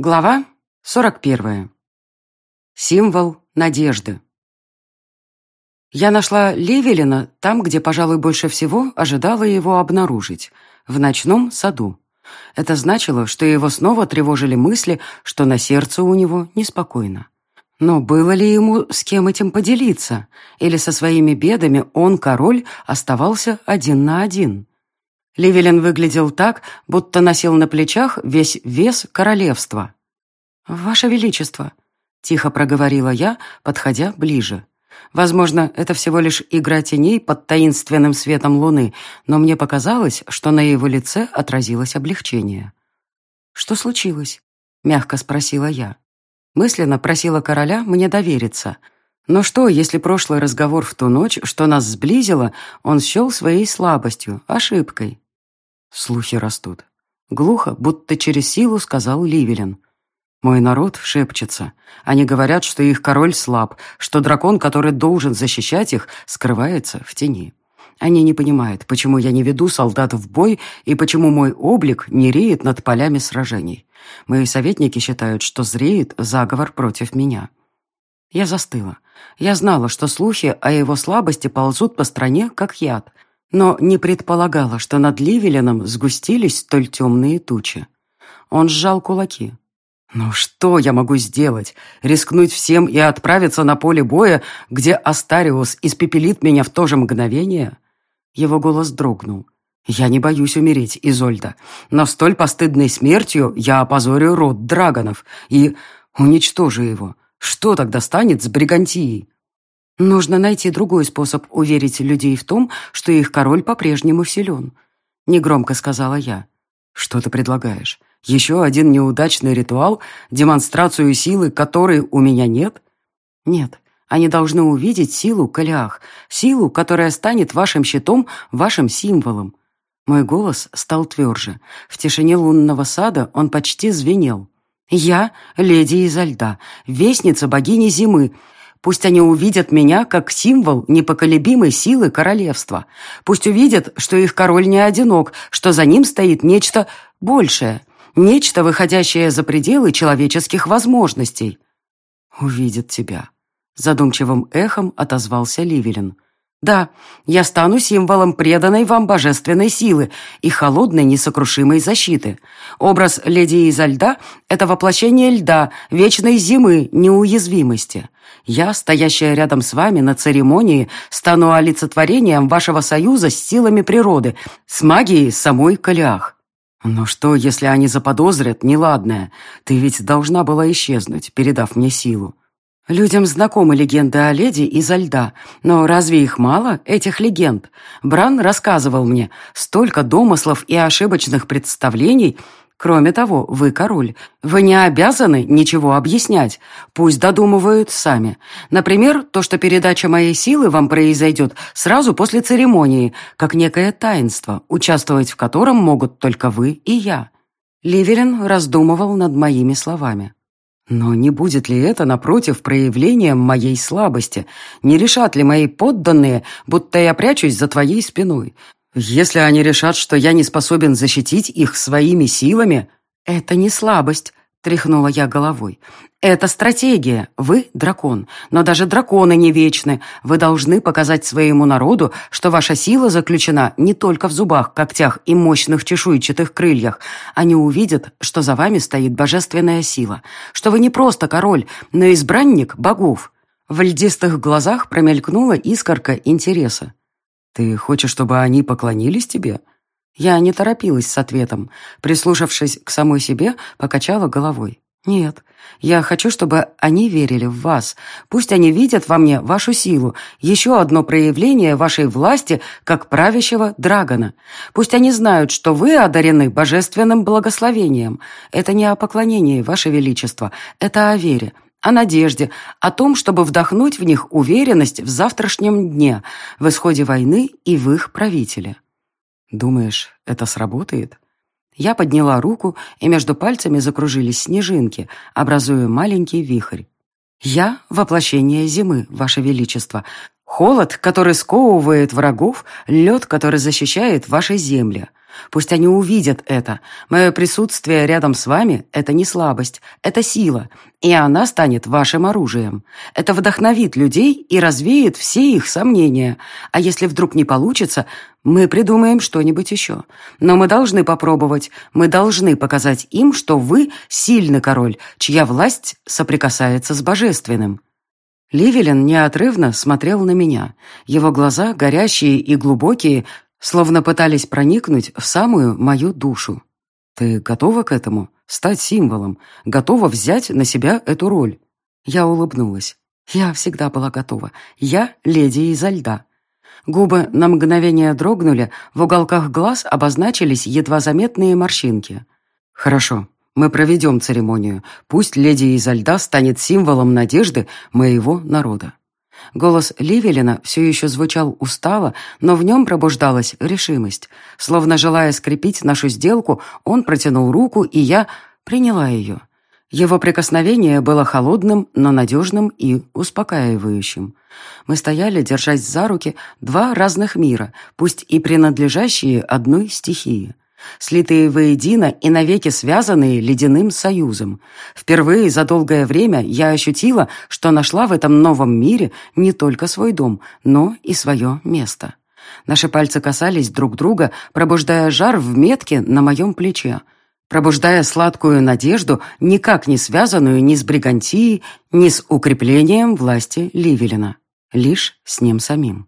Глава 41. Символ надежды. Я нашла Левелина там, где, пожалуй, больше всего ожидала его обнаружить, в ночном саду. Это значило, что его снова тревожили мысли, что на сердце у него неспокойно. Но было ли ему с кем этим поделиться? Или со своими бедами он, король, оставался один на один? Ливелин выглядел так, будто носил на плечах весь вес королевства. «Ваше Величество», — тихо проговорила я, подходя ближе. Возможно, это всего лишь игра теней под таинственным светом луны, но мне показалось, что на его лице отразилось облегчение. «Что случилось?» — мягко спросила я. Мысленно просила короля мне довериться. Но что, если прошлый разговор в ту ночь, что нас сблизило, он счел своей слабостью, ошибкой? Слухи растут. Глухо, будто через силу, сказал Ливелин. Мой народ шепчется. Они говорят, что их король слаб, что дракон, который должен защищать их, скрывается в тени. Они не понимают, почему я не веду солдат в бой и почему мой облик не реет над полями сражений. Мои советники считают, что зреет заговор против меня. Я застыла. Я знала, что слухи о его слабости ползут по стране, как яд — но не предполагала, что над Ливелином сгустились столь темные тучи. Он сжал кулаки. «Ну что я могу сделать? Рискнуть всем и отправиться на поле боя, где Астариус испепелит меня в то же мгновение?» Его голос дрогнул. «Я не боюсь умереть, Изольда, но столь постыдной смертью я опозорю род драгонов и уничтожу его. Что тогда станет с Бригантией?» Нужно найти другой способ уверить людей в том, что их король по-прежнему силен. Негромко сказала я. Что ты предлагаешь? Еще один неудачный ритуал, демонстрацию силы, которой у меня нет? Нет, они должны увидеть силу Калиах, силу, которая станет вашим щитом, вашим символом. Мой голос стал тверже. В тишине лунного сада он почти звенел. «Я — леди изо льда, вестница богини зимы, Пусть они увидят меня как символ непоколебимой силы королевства. Пусть увидят, что их король не одинок, что за ним стоит нечто большее, нечто, выходящее за пределы человеческих возможностей. «Увидят тебя», — задумчивым эхом отозвался Ливелин. Да, я стану символом преданной вам божественной силы и холодной несокрушимой защиты. Образ леди изо льда — это воплощение льда, вечной зимы, неуязвимости. Я, стоящая рядом с вами на церемонии, стану олицетворением вашего союза с силами природы, с магией самой Калиах. Но что, если они заподозрят неладное? Ты ведь должна была исчезнуть, передав мне силу. Людям знакомы легенды о леди изо льда, но разве их мало, этих легенд? Бран рассказывал мне столько домыслов и ошибочных представлений. Кроме того, вы король. Вы не обязаны ничего объяснять. Пусть додумывают сами. Например, то, что передача моей силы вам произойдет сразу после церемонии, как некое таинство, участвовать в котором могут только вы и я. Ливерин раздумывал над моими словами. Но не будет ли это, напротив, проявлением моей слабости? Не решат ли мои подданные, будто я прячусь за твоей спиной? Если они решат, что я не способен защитить их своими силами, это не слабость, тряхнула я головой. Это стратегия. Вы дракон. Но даже драконы не вечны. Вы должны показать своему народу, что ваша сила заключена не только в зубах, когтях и мощных чешуйчатых крыльях. Они увидят, что за вами стоит божественная сила. Что вы не просто король, но избранник богов. В льдистых глазах промелькнула искорка интереса. «Ты хочешь, чтобы они поклонились тебе?» Я не торопилась с ответом. Прислушавшись к самой себе, покачала головой. «Нет, я хочу, чтобы они верили в вас. Пусть они видят во мне вашу силу, еще одно проявление вашей власти, как правящего драгона. Пусть они знают, что вы одарены божественным благословением. Это не о поклонении, ваше величество, это о вере, о надежде, о том, чтобы вдохнуть в них уверенность в завтрашнем дне, в исходе войны и в их правителе». «Думаешь, это сработает?» Я подняла руку, и между пальцами закружились снежинки, образуя маленький вихрь. «Я — воплощение зимы, Ваше Величество. Холод, который сковывает врагов, лед, который защищает ваши земли. Пусть они увидят это. Мое присутствие рядом с вами — это не слабость, это сила, и она станет вашим оружием. Это вдохновит людей и развеет все их сомнения. А если вдруг не получится, мы придумаем что-нибудь еще. Но мы должны попробовать. Мы должны показать им, что вы сильный король, чья власть соприкасается с божественным. Ливелин неотрывно смотрел на меня. Его глаза, горящие и глубокие, словно пытались проникнуть в самую мою душу. «Ты готова к этому? Стать символом? Готова взять на себя эту роль?» Я улыбнулась. Я всегда была готова. Я леди изо льда. Губы на мгновение дрогнули, в уголках глаз обозначились едва заметные морщинки. «Хорошо, мы проведем церемонию. Пусть леди изо льда станет символом надежды моего народа». Голос Ливелина все еще звучал устало, но в нем пробуждалась решимость. Словно желая скрепить нашу сделку, он протянул руку, и я приняла ее. Его прикосновение было холодным, но надежным и успокаивающим. Мы стояли, держась за руки, два разных мира, пусть и принадлежащие одной стихии слитые воедино и навеки связанные ледяным союзом. Впервые за долгое время я ощутила, что нашла в этом новом мире не только свой дом, но и свое место. Наши пальцы касались друг друга, пробуждая жар в метке на моем плече, пробуждая сладкую надежду, никак не связанную ни с бригантией, ни с укреплением власти Ливелина, лишь с ним самим.